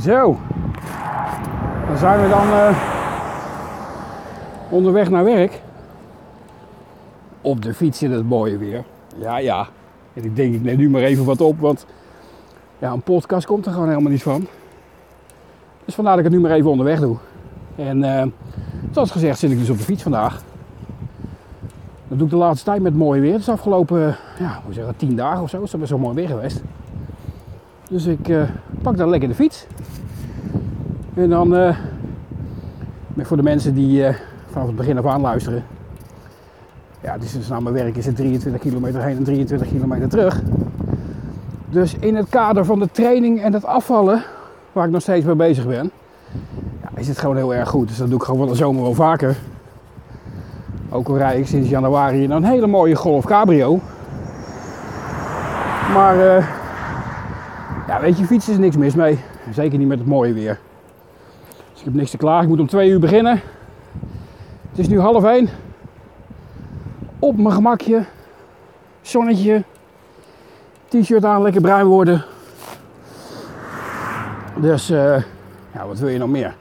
Zo, dan zijn we dan eh, onderweg naar werk. Op de fiets in het mooie weer. Ja, ja. En ik denk, ik neem nu maar even wat op, want ja, een podcast komt er gewoon helemaal niet van. Dus vandaar dat ik het nu maar even onderweg doe. En eh, zoals gezegd zit ik dus op de fiets vandaag. Dat doe ik de laatste tijd met mooi weer. Het is afgelopen, ja, hoe zeggen, tien dagen of zo. Is dat best wel mooi weer geweest. Dus ik eh, pak dan lekker de fiets. En dan, eh, voor de mensen die eh, vanaf het begin af aan luisteren. Ja, het is dus mijn werk is het 23 kilometer heen en 23 kilometer terug. Dus in het kader van de training en het afvallen, waar ik nog steeds mee bezig ben, ja, is het gewoon heel erg goed. Dus dat doe ik gewoon van de zomer wel vaker. Ook al rijd ik sinds januari in een hele mooie Golf Cabrio. Maar eh, ja, weet je, fietsen is niks mis mee. Zeker niet met het mooie weer. Ik heb niks te klagen. Ik moet om twee uur beginnen. Het is nu half één. Op mijn gemakje. Zonnetje. T-shirt aan, lekker bruin worden. Dus, eh, ja, wat wil je nog meer?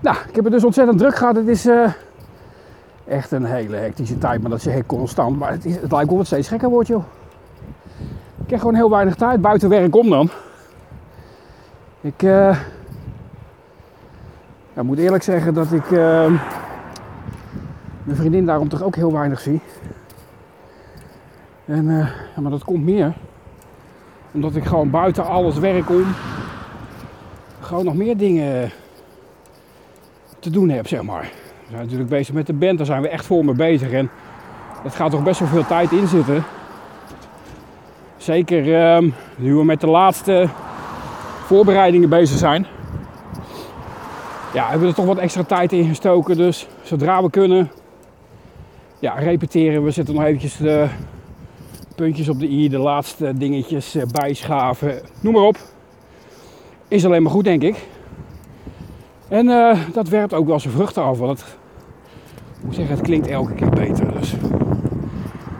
Nou, ik heb het dus ontzettend druk gehad. Het is eh, echt een hele hectische tijd, maar dat zeg ik constant. Maar het, is, het lijkt wel wat steeds gekker wordt, joh. Ik heb gewoon heel weinig tijd. Buiten werk om dan. Ik eh, ja, moet eerlijk zeggen dat ik eh, mijn vriendin daarom toch ook heel weinig zie. En, eh, maar dat komt meer. Omdat ik gewoon buiten alles werk om gewoon nog meer dingen te doen heb, zeg maar. We zijn natuurlijk bezig met de band, daar zijn we echt voor mee bezig. En dat gaat toch best wel veel tijd in zitten. Zeker ehm, nu we met de laatste voorbereidingen bezig zijn. Ja, hebben er toch wat extra tijd in gestoken. Dus zodra we kunnen, ja, repeteren. We zetten nog eventjes de puntjes op de i, de laatste dingetjes eh, bijschaven. Noem maar op. Is alleen maar goed, denk ik. En eh, dat werpt ook wel zijn vruchten af. Want het, moet zeggen, het klinkt elke keer beter. Dus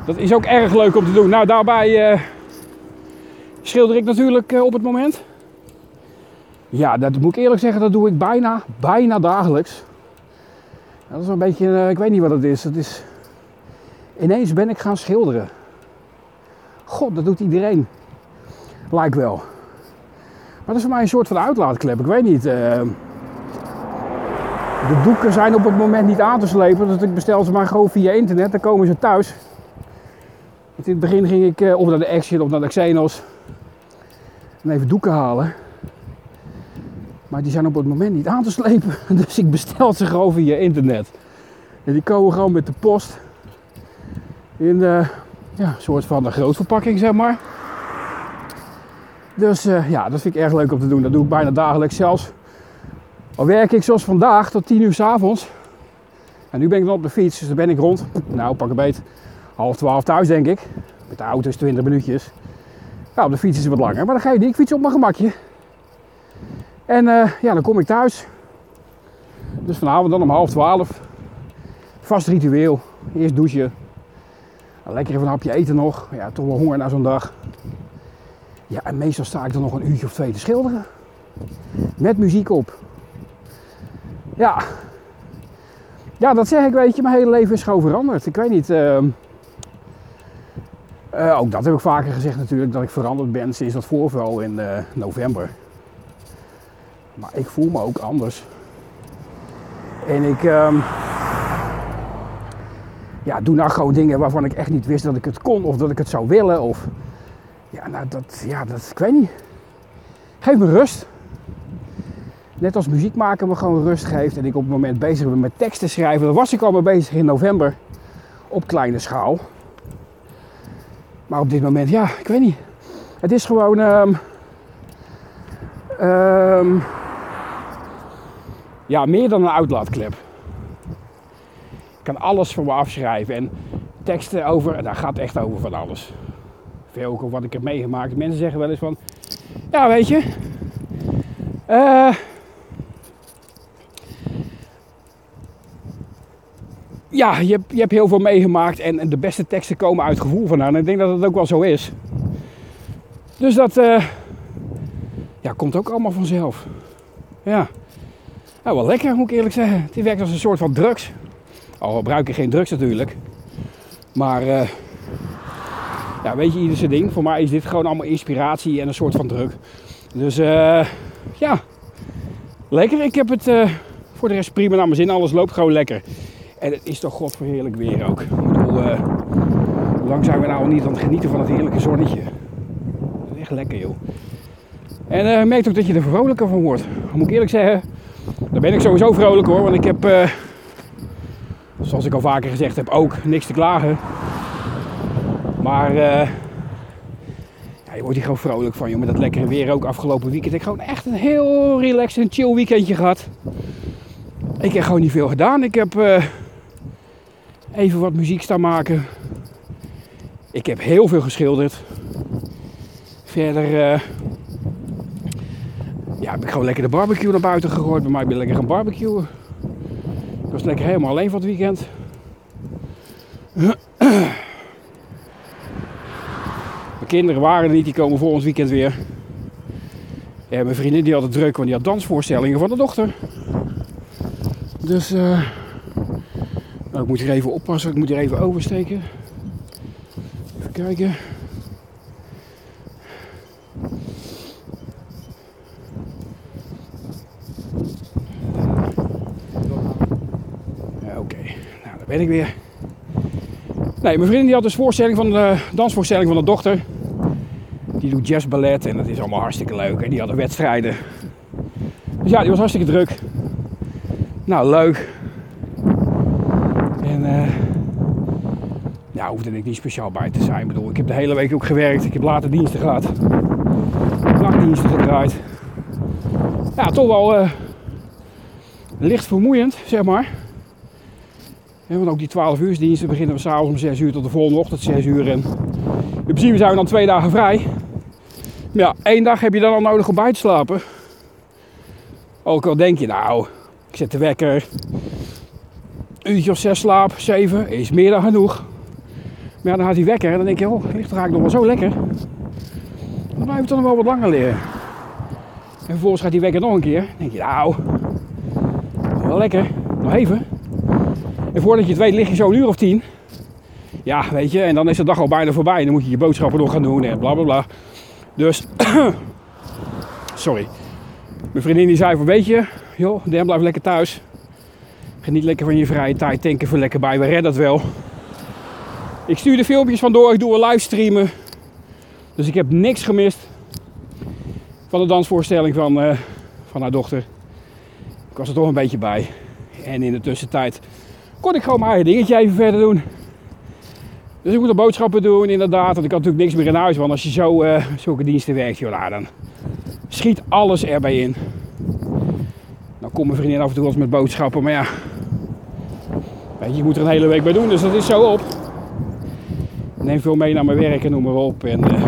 dat is ook erg leuk om te doen. Nou, daarbij eh, schilder ik natuurlijk op het moment. Ja, dat moet ik eerlijk zeggen, dat doe ik bijna, bijna dagelijks. Dat is een beetje, eh, ik weet niet wat het is. Het is. Ineens ben ik gaan schilderen. God, dat doet iedereen. Lijkt wel. Maar dat is voor mij een soort van uitlaatklep. Ik weet niet. eh, de doeken zijn op het moment niet aan te slepen. Dus ik bestel ze maar gewoon via internet. Dan komen ze thuis. In het begin ging ik eh, of naar de Action of naar de Xenos. En even doeken halen. Maar die zijn op het moment niet aan te slepen. Dus ik bestel ze gewoon via internet. En die komen gewoon met de post. In ja, een soort van een grootverpakking, zeg maar. Dus eh, ja, dat vind ik erg leuk om te doen. Dat doe ik bijna dagelijks zelfs. Al werk ik zoals vandaag tot 10 uur s avonds. En nu ben ik dan op de fiets, dus dan ben ik rond. Nou, pak een beet. Half 12 thuis, denk ik. Met de auto is 20 minuutjes. Ja, op de fiets is het wat langer, maar dan ga je niet. Ik fiets op mijn gemakje. En eh, ja, dan kom ik thuis. Dus vanavond dan om half 12. Vast ritueel. Eerst douchen. Lekker even een hapje eten nog. Ja, toch wel honger na zo'n dag. Ja, en meestal sta ik dan nog een uurtje of twee te schilderen. Met muziek op. Ja. Ja, dat zeg ik, weet je. Mijn hele leven is gewoon veranderd. Ik weet niet. ehm, eh, ook dat heb ik vaker gezegd natuurlijk. Dat ik veranderd ben sinds dat voorval in eh, november. Maar ik voel me ook anders. En ik ehm, ja, doe nou gewoon dingen waarvan ik echt niet wist dat ik het kon. Of dat ik het zou willen. Of ja, nou, dat, ja, dat, ik weet niet. Geef me rust. Net als muziek maken me gewoon rust geeft en ik op het moment bezig ben met teksten schrijven. Daar was ik al mee bezig in november op kleine schaal. Maar op dit moment, ja, ik weet niet. Het is gewoon. ehm, ja, meer dan een uitlaatklep. Ik kan alles voor me afschrijven en teksten over, daar gaat echt over van alles. Veel ook over wat ik heb meegemaakt. Mensen zeggen wel eens van, ja weet je, eh, ja, je hebt, je hebt heel veel meegemaakt en, de beste teksten komen uit gevoel vandaan. En ik denk dat het ook wel zo is. Dus dat eh, ja, komt ook allemaal vanzelf. Ja. Nou, wel lekker moet ik eerlijk zeggen. Die werkt als een soort van drugs. Al gebruik ik geen drugs natuurlijk. Maar eh, ja, weet je, ieder zijn ding. Voor mij is dit gewoon allemaal inspiratie en een soort van druk. Dus eh, ja, lekker. Ik heb het eh, voor de rest prima naar mijn zin. Alles loopt gewoon lekker. En het is toch godverheerlijk weer ook. Ik bedoel, hoe lang zijn we nou niet aan het genieten van het heerlijke zonnetje? Echt lekker joh. En merkt ook dat je er vrolijker van wordt. Moet ik eerlijk zeggen, daar ben ik sowieso vrolijk hoor. Want ik heb, eh, zoals ik al vaker gezegd heb, ook niks te klagen. Maar eh, ja, je wordt hier gewoon vrolijk van, joh. Met dat lekkere weer ook afgelopen weekend. Ik heb gewoon echt een heel relaxed en chill weekendje gehad. Ik heb gewoon niet veel gedaan. Ik heb eh, even wat muziek staan maken. Ik heb heel veel geschilderd. Verder ja, heb gewoon lekker de barbecue naar buiten gegooid. Bij mij ben ik lekker gaan barbecuen. Ik was lekker helemaal alleen van het weekend. Mijn kinderen waren er niet, die komen volgend weekend weer. Ja, mijn vriendin die had het druk, want die had dansvoorstellingen van de dochter. Dus eh, nou, ik moet hier even oppassen, ik moet hier even oversteken. Even kijken. Ja, Oké, nou daar ben ik weer. Nee, mijn vriendin die had dus voorstelling van de dansvoorstelling van de dochter. Die doet jazzballet en dat is allemaal hartstikke leuk. En die hadden wedstrijden. Dus ja, die was hartstikke druk. Nou, leuk. En eh ja, hoefde ik niet speciaal bij te zijn. Ik bedoel, ik heb de hele week ook gewerkt. Ik heb late diensten gehad. Nachtdiensten gedraaid. Ja, toch wel eh, licht vermoeiend, zeg maar. Want ook die 12 uur diensten beginnen we s'avonds om 6 uur tot de volgende ochtend 6 uur. En in principe zijn we dan twee dagen vrij. Maar ja, één dag heb je dan al nodig om bij te slapen. Ook al denk je, nou, ik zet de wekker. Een uurtje of zes slaap, zeven, is meer dan genoeg. Maar dan gaat die wekker en dan denk je, oh, ligt er eigenlijk nog wel zo lekker. Dan blijf je toch nog wel wat langer leren. En vervolgens gaat die wekker nog een keer. Dan denk je, nou, wel lekker, nog even. Voordat je het weet lig je zo een uur of tien. Ja, weet je, en dan is de dag al bijna voorbij. Dan moet je je boodschappen nog gaan doen en bla bla bla. Dus, sorry. Mijn vriendin die zei van, weet je, joh, Dan blijf lekker thuis. Geniet lekker van je vrije tijd, denk even lekker bij, we redden dat wel. Ik stuur de filmpjes van door, ik doe een livestreamen. Dus ik heb niks gemist van de dansvoorstelling van, eh, van haar dochter. Ik was er toch een beetje bij. En in de tussentijd kon ik gewoon mijn eigen dingetje even verder doen. Dus ik moet de boodschappen doen, inderdaad. Want ik had natuurlijk niks meer in huis. Want als je zo eh, zulke diensten werkt, joh, nou, dan schiet alles erbij in. Dan komt mijn vriendin af en toe wel eens met boodschappen. Maar ja, weet je, moet er een hele week bij doen. Dus dat is zo op. Ik neem veel mee naar mijn werk en noem maar op. En, eh,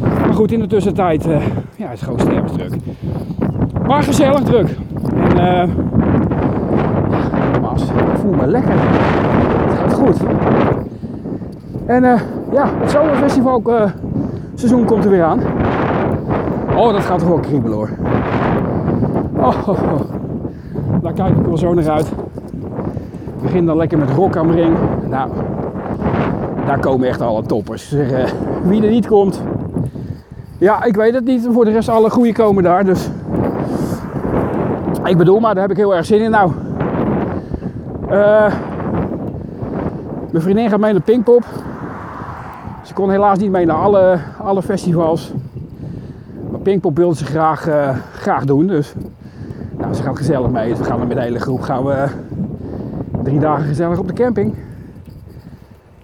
maar goed, in de tussentijd eh, ja, is het gewoon stervensdruk. Maar gezellig druk. En voel lekker. Het gaat goed. En eh, ja, het zomerfestival eh, seizoen komt er weer aan. Oh, dat gaat toch wel kriebelen hoor. Oh, daar kijk ik wel zo naar uit. Ik begin dan lekker met Rock Ring. Nou, daar komen echt alle toppers. Eh, wie er niet komt, ja, ik weet het niet. Voor de rest alle goede komen daar. Dus ik bedoel, maar daar heb ik heel erg zin in. Nou, eh, mijn vriendin gaat mee naar Pinkpop. Ze kon helaas niet mee naar alle, alle festivals. Maar Pinkpop wilde ze graag, eh, graag doen. Dus nou, ze gaat gezellig mee. Dus we gaan met de hele groep gaan we drie dagen gezellig op de camping.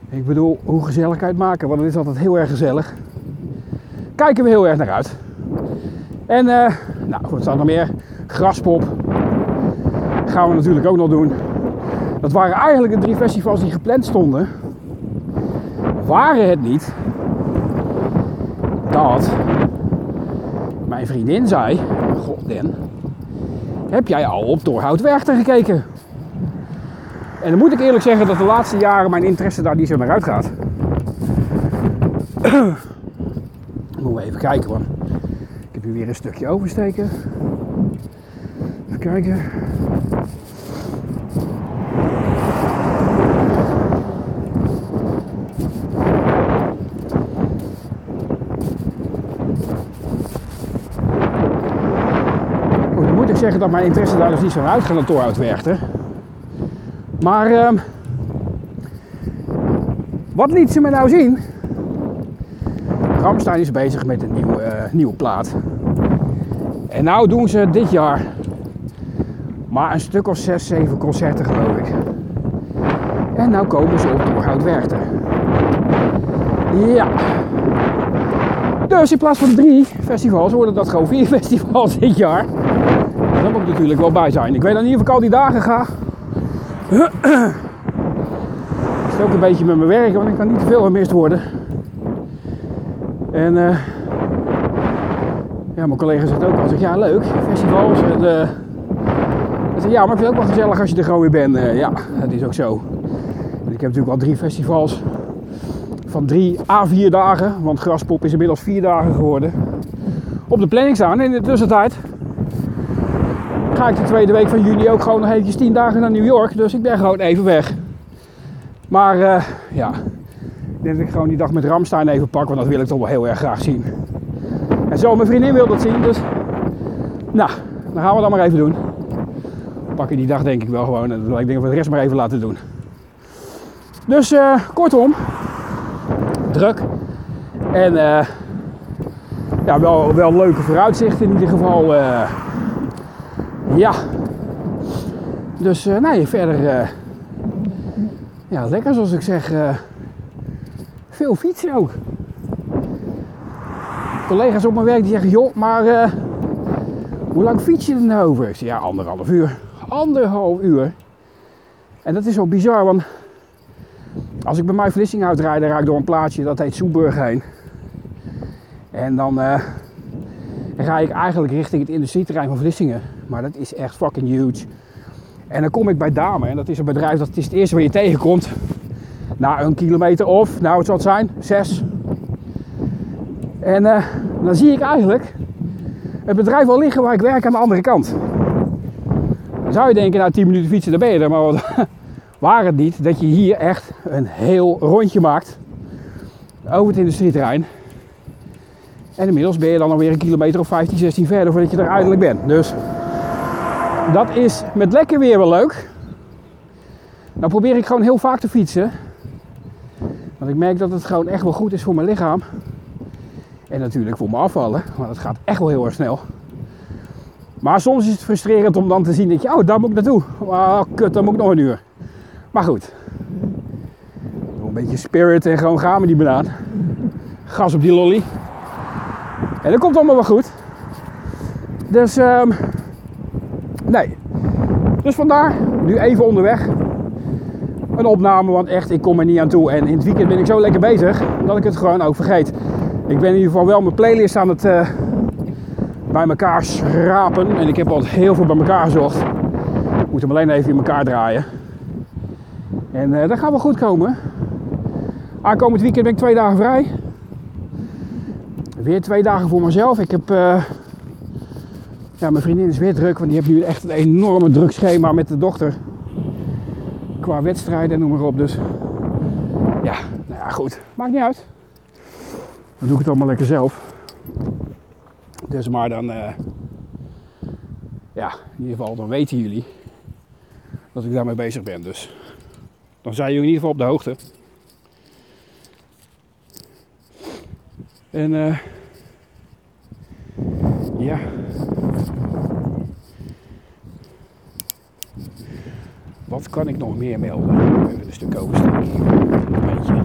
Ik bedoel, hoe gezelligheid maken, want het is altijd heel erg gezellig. Kijken we heel erg naar uit. En eh, nou, wat staat nog meer? Graspop. Gaan we natuurlijk ook nog doen. Dat waren eigenlijk de drie festivals die gepland stonden. Waren het niet dat mijn vriendin zei: God, Den, heb jij al op Torhout Werchter gekeken? En dan moet ik eerlijk zeggen dat de laatste jaren mijn interesse daar niet zo naar uitgaat. Moeten we even kijken hoor. Ik heb hier weer een stukje oversteken. kijken. Zeggen dat mijn interesse daar dus niet zo uitgaat naar Torhout Werchter. Maar ehm, wat liet ze me nou zien? Ramstein is bezig met een nieuwe, eh, nieuwe plaat. En nou doen ze dit jaar maar een stuk of 6, 7 concerten geloof ik. En nou komen ze op Torhout Werchter. Ja. Dus in plaats van drie festivals worden dat gewoon vier festivals dit jaar. Daar moet ik natuurlijk wel bij zijn. Ik weet dan niet of ik al die dagen ga. Het is ook een beetje met mijn werk, want ik kan niet te veel gemist worden. En uh, ja, mijn collega zegt ook al, ja leuk, festivals. En, zeg, ja, maar ik vind het ook wel gezellig als je er gewoon weer bent. Uh, ja, dat is ook zo. Ik heb natuurlijk al drie festivals van drie à vier dagen, want Graspop is inmiddels vier dagen geworden, op de planning staan. In de tussentijd ga ik de tweede week van juni ook gewoon nog eventjes tien dagen naar New York. Dus ik ben gewoon even weg. Maar uh, ja, ik denk dat ik gewoon die dag met Ramstein even pak, want dat wil ik toch wel heel erg graag zien. En zo, mijn vriendin wil dat zien, dus nou, dan gaan we dat maar even doen. Pak je die dag denk ik wel gewoon en ik denk dat we de rest maar even laten doen. Dus uh, kortom, druk. En uh, ja, wel, wel leuke vooruitzichten in ieder geval. Ja. Dus uh, nee, verder. ja, lekker zoals ik zeg. veel fietsen ook. Collega's op mijn werk die zeggen: joh, maar hoe lang fiets je er nou over? Ik zeg, ja, anderhalf uur. Anderhalf uur. En dat is zo bizar, want als ik bij mij Vlissingen uitrijd, dan rijd ik door een plaatsje dat heet Soeburg heen. En dan rijd ik eigenlijk richting het industrieterrein van Vlissingen. Maar dat is echt fucking huge. En dan kom ik bij Dame. En dat is een bedrijf, dat is het eerste waar je tegenkomt. Na een kilometer of, nou het zal het zijn, zes. En uh, dan zie ik eigenlijk het bedrijf al liggen waar ik werk aan de andere kant. Dan zou je denken, nou 10 minuten fietsen, dan ben je er. Maar wat, waar het niet dat je hier echt een heel rondje maakt over het industrieterrein. En inmiddels ben je dan alweer een kilometer of 15, 16 verder voordat je er eindelijk bent. Dus dat is met lekker weer wel leuk. Nou probeer ik gewoon heel vaak te fietsen. Want ik merk dat het gewoon echt wel goed is voor mijn lichaam. En natuurlijk voor mijn afvallen, want het gaat echt wel heel erg snel. Maar soms is het frustrerend om dan te zien dat je, oh daar moet ik naartoe. Oh kut, dan moet ik nog een uur. Maar goed. Een beetje spirit en gewoon gaan met die banaan. Gas op die lolly. En dat komt allemaal wel goed. Dus, um, nee. Dus vandaar, nu even onderweg. Een opname, want echt, ik kom er niet aan toe. En in het weekend ben ik zo lekker bezig, dat ik het gewoon ook vergeet. Ik ben in ieder geval wel mijn playlist aan het uh, bij elkaar schrapen. En ik heb al heel veel bij elkaar gezocht. Ik moet hem alleen even in elkaar draaien. En uh, dat gaat wel goed komen. Aankomend weekend ben ik twee dagen vrij. Weer twee dagen voor mezelf. Ik heb. Uh, ja, mijn vriendin is weer druk, want die heeft nu echt een enorme druk schema met de dochter. Qua wedstrijden en noem maar op. Dus ja, nou ja, goed. Maakt niet uit. Dan doe ik het allemaal lekker zelf. Dus maar dan. Uh, ja, in ieder geval, dan weten jullie dat ik daarmee bezig ben. Dus dan zijn jullie in ieder geval op de hoogte. En uh, ja. Wat kan ik nog meer melden? Even een stuk oversteken. Een beetje.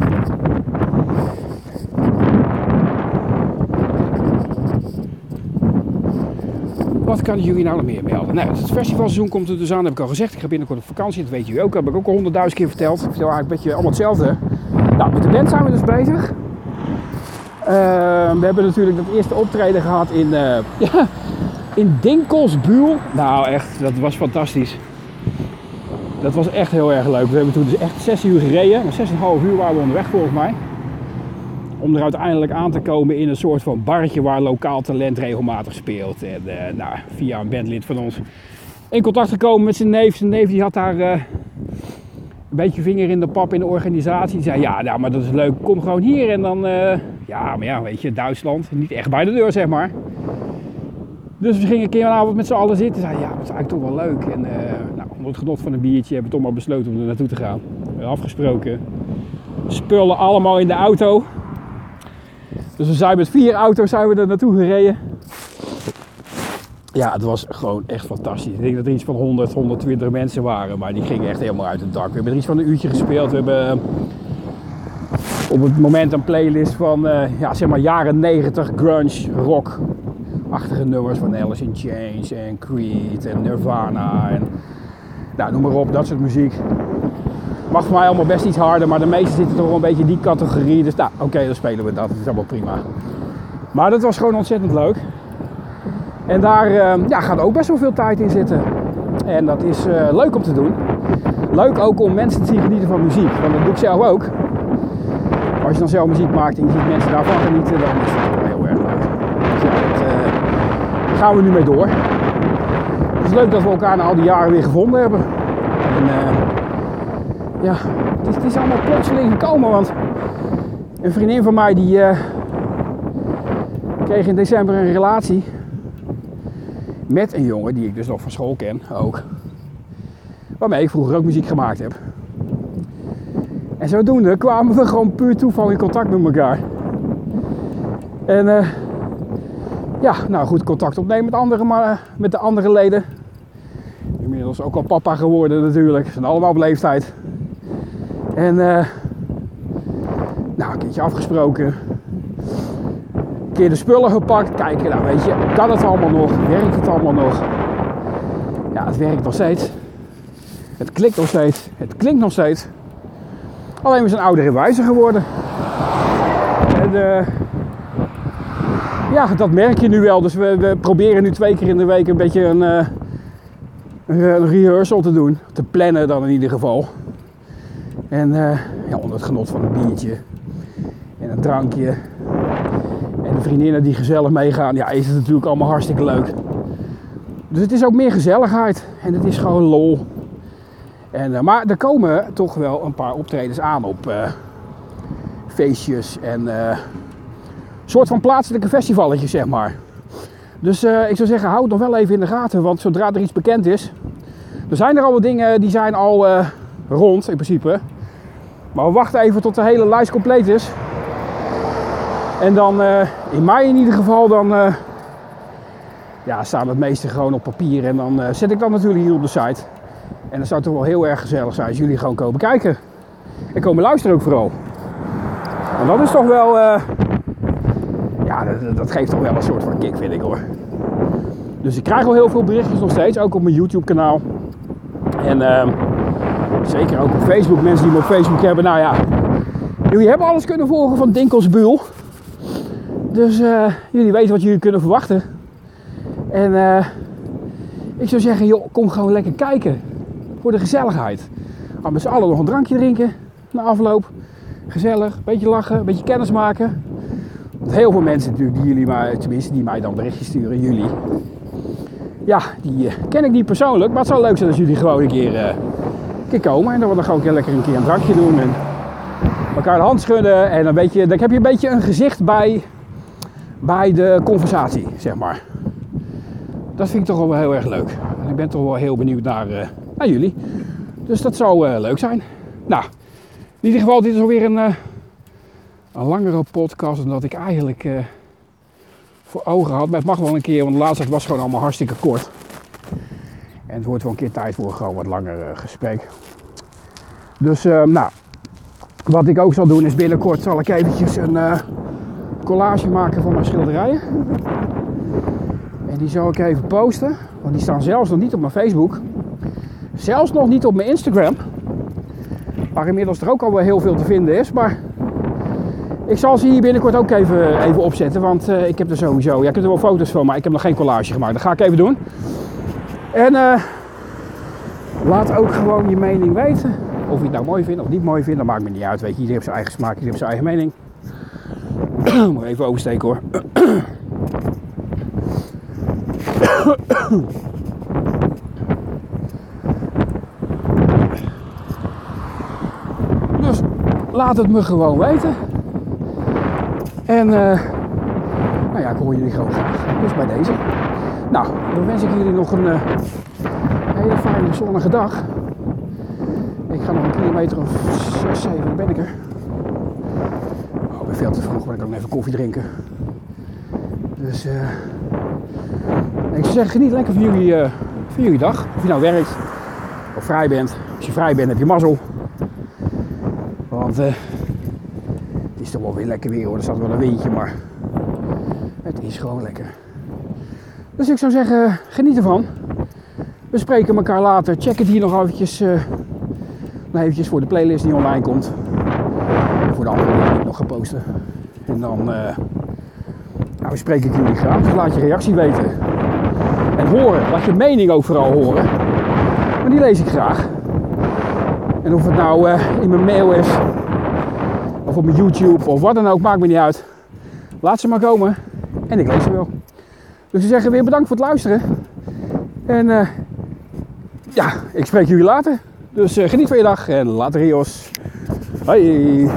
Wat kan ik jullie nou nog meer melden? Nou, het festivalseizoen komt er dus aan, heb ik al gezegd. Ik ga binnenkort op vakantie, dat weet jullie ook. Dat heb ik ook al honderdduizend keer verteld. Ik vertel eigenlijk een beetje allemaal hetzelfde. Nou, met de band zijn we dus bezig. Uh, we hebben natuurlijk dat eerste optreden gehad in, ja, in Dinkelsbuul. Nou, echt, dat was fantastisch. Dat was echt heel erg leuk. We hebben toen dus echt 6 uur gereden. 6,5 uur waren we onderweg volgens mij. Om er uiteindelijk aan te komen in een soort van barretje waar lokaal talent regelmatig speelt. En uh, nou, via een bandlid van ons in contact gekomen met zijn neef. Zijn neef die had daar eh, een beetje vinger in de pap in de organisatie. Die zei, ja, nou, maar dat is leuk, kom gewoon hier. En dan, eh, ja, maar ja, weet je, Duitsland, niet echt bij de deur, zeg maar. Dus we gingen een keer een avond met z'n allen zitten. Zeiden, ja, dat is eigenlijk toch wel leuk. En uh, nou, onder het genot van een biertje hebben we toch maar besloten om er naartoe te gaan. Afgesproken. Spullen allemaal in de auto. Dus we zijn met vier auto's zijn we er naartoe gereden. Ja, het was gewoon echt fantastisch. Ik denk dat er iets van 100, 120 mensen waren, maar die gingen echt helemaal uit het dak. We hebben er iets van een uurtje gespeeld. We hebben eh, op het moment een playlist van uh, ja, zeg maar jaren 90 grunge, rock, achtige nummers van Alice in Chains en Creed en Nirvana en nou, noem maar op, dat soort muziek. Mag voor mij allemaal best iets harder, maar de meeste zitten toch wel een beetje in die categorie. Dus nou, oké, dan spelen we dat. Dat is allemaal prima. Maar dat was gewoon ontzettend leuk. En daar uh, ja, gaat ook best wel veel tijd in zitten. En dat is uh, leuk om te doen. Leuk ook om mensen te zien genieten van muziek. Want dat doe ik zelf ook. Als je dan zelf muziek maakt en je ziet mensen daarvan genieten, dan is dat wel heel erg leuk. Dus ja, dat, uh, gaan we nu mee door. Het is leuk dat we elkaar na al die jaren weer gevonden hebben. En, ja, het is, het allemaal plotseling gekomen, want een vriendin van mij die kreeg in december een relatie met een jongen die ik dus nog van school ken ook. Waarmee ik vroeger ook muziek gemaakt heb. En zodoende kwamen we gewoon puur toeval in contact met elkaar. En uh, ja, nou goed, contact opnemen met, andere, met de andere leden. Inmiddels ook al papa geworden natuurlijk. Ze zijn allemaal op leeftijd. En uh, nou, een keertje afgesproken keer de spullen gepakt. Kijken, nou weet je, kan het allemaal nog? Werkt het allemaal nog? Ja, het werkt nog steeds. Het klikt nog steeds. Het klinkt nog steeds. Alleen we zijn ouder en wijzer geworden. En, uh, ja, dat merk je nu wel. Dus we, we, proberen nu twee keer in de week een beetje een, uh, een rehearsal te doen. Te plannen dan in ieder geval. En uh, ja, onder het genot van een biertje en een drankje en de vriendinnen die gezellig meegaan, ja, is het natuurlijk allemaal hartstikke leuk. Dus het is ook meer gezelligheid en het is gewoon lol. En, maar er komen toch wel een paar optredens aan op feestjes en soort van plaatselijke festivalletjes, zeg maar. Dus ik zou zeggen, houd nog wel even in de gaten, want zodra er iets bekend is, er zijn er al wat dingen die zijn al rond in principe. Maar we wachten even tot de hele lijst compleet is. En dan uh, in mei in ieder geval, dan uh, ja, staan het meeste gewoon op papier. En dan uh, zet ik dat natuurlijk hier op de site. En dan zou toch wel heel erg gezellig zijn als jullie gewoon komen kijken. En komen luisteren ook vooral. Want dat is toch wel, dat, geeft toch wel een soort van kick vind ik hoor. Dus ik krijg al heel veel berichtjes nog steeds, ook op mijn YouTube kanaal. En ehm, zeker ook op Facebook, mensen die me op Facebook hebben. Nou ja, jullie hebben alles kunnen volgen van Dinkelsbuul. Dus uh, jullie weten wat jullie kunnen verwachten. En uh, ik zou zeggen, joh, kom gewoon lekker kijken. Voor de gezelligheid. Gaan met z'n allen nog een drankje drinken na afloop. Gezellig, een beetje lachen, een beetje kennis maken. Heel veel mensen natuurlijk die jullie maar, tenminste die mij dan berichtjes sturen, jullie. Ja, die uh, ken ik niet persoonlijk, maar het zou leuk zijn als jullie gewoon een keer, keer komen. En dan we gewoon lekker een keer een drankje doen. En elkaar de hand schudden. En dan, heb je een beetje een gezicht bij bij de conversatie, zeg maar. Dat vind ik toch wel heel erg leuk. En ik ben toch wel heel benieuwd naar, uh, naar jullie. Dus dat zou leuk zijn. Nou, in ieder geval, dit is alweer een, een langere podcast dan dat ik eigenlijk voor ogen had. Maar het mag wel een keer, want de laatste was gewoon allemaal hartstikke kort. En het wordt wel een keer tijd voor gewoon wat langer gesprek. Dus, nou, wat ik ook zal doen is binnenkort zal ik eventjes een collage maken van mijn schilderijen. En die zal ik even posten. Want die staan zelfs nog niet op mijn Facebook. Zelfs nog niet op mijn Instagram. Waar inmiddels er ook al wel heel veel te vinden is. Maar ik zal ze hier binnenkort ook even, even opzetten, want eh, ik heb er sowieso... Ja, ik heb er wel foto's van, maar ik heb nog geen collage gemaakt. Dat ga ik even doen. En eh, laat ook gewoon je mening weten. Of je het nou mooi vindt of niet mooi vindt, dat maakt me niet uit. Weet je, iedereen heeft zijn eigen smaak, iedereen heeft zijn eigen mening. Moet even oversteken hoor. dus laat het me gewoon weten. En eh, nou ja, ik hoor jullie gewoon graag. Dus bij deze. Nou, dan wens ik jullie nog een eh, hele fijne zonnige dag. Ik ga nog een kilometer of 6, 7 ben ik er. Oh, ik ben veel te vroeg, maar ik kan even koffie drinken. Dus eh ik zeggen, geniet lekker van jullie, van jullie dag. Of je nou werkt of vrij bent. Als je vrij bent heb je mazzel. Want eh, toch wel weer lekker weer hoor. Er staat wel een windje, maar het is gewoon lekker. Dus ik zou zeggen, geniet ervan. We spreken elkaar later. Check het hier nog eventjes, eh, nog eventjes voor de playlist die online komt. En voor de andere die ik nog ga posten. En dan eh nou, spreek ik jullie graag. Dus laat je reactie weten. En horen. Laat je mening ook vooral horen. Maar die lees ik graag. En of het nou eh, in mijn mail is, op YouTube, of wat dan ook, maakt me niet uit. Laat ze maar komen en ik lees ze wel. Dus we zeggen weer bedankt voor het luisteren. En eh, ja, ik spreek jullie later. Dus eh, geniet van je dag en later Rios. Hoi.